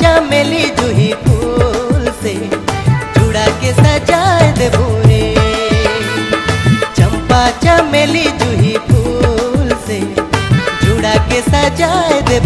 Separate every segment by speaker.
Speaker 1: चमेली जूही फूल से जुड़ा के सजाए दे भूरे चंपा चमेली जूही फूल से जुड़ा के सजाए दे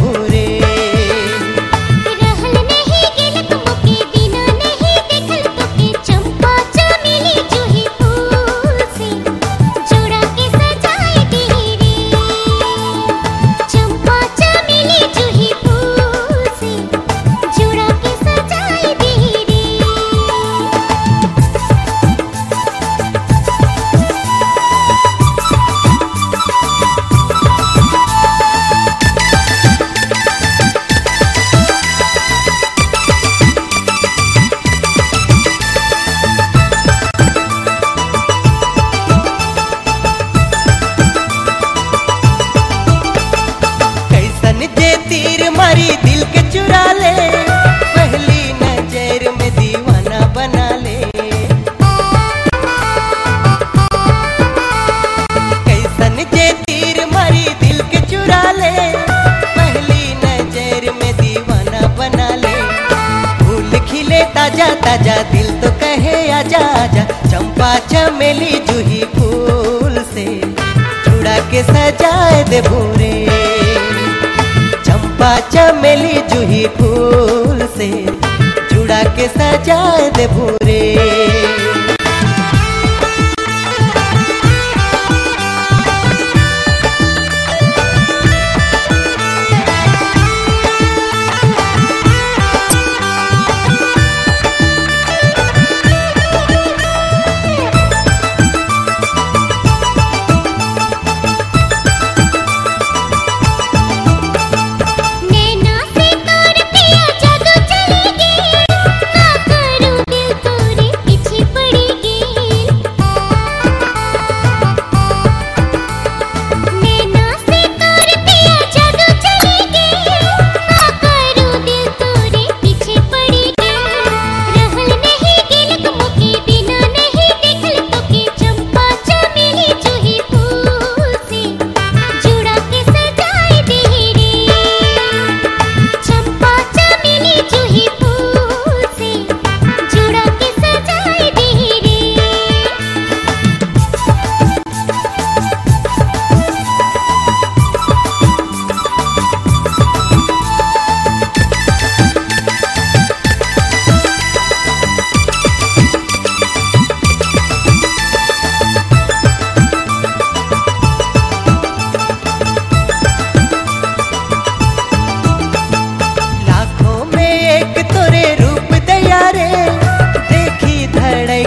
Speaker 1: ताज़ा ताज़ा दिल तो कहे आजा आजा। चंपा चमेली जूही फूल से जुड़ा के सजाए दे भूरे। चंपा चमेली जूही फूल से जुड़ा के सजाए दे भूरे।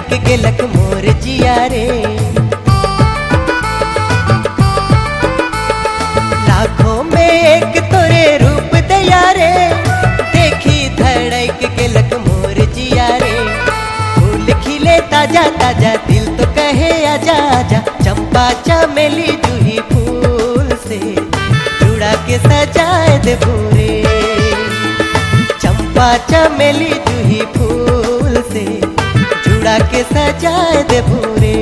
Speaker 1: धड़क गेलक मोर जिया रे। लाखों में एक तोरे रूप दया रे। देखी धड़क गेलक मोर जिया रे। फूल खिले ताज़ा ताज़ा, दिल तो कहे आजा आजा। चंपा चमेली जूही फूल से जुड़ा के सजाए दे भूरे चंपा चमेली जूही फूल जुड़ा के सजाए दे भूरे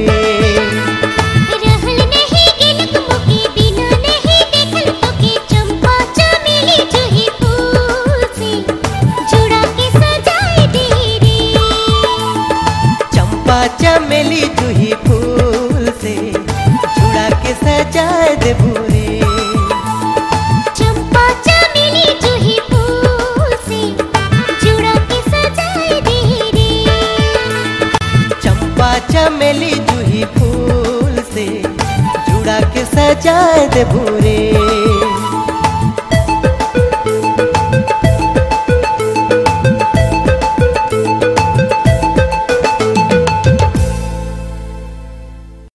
Speaker 2: चंपा चमेली
Speaker 1: चमेली जूही फूल से जुड़ा के सजा दे भूरे।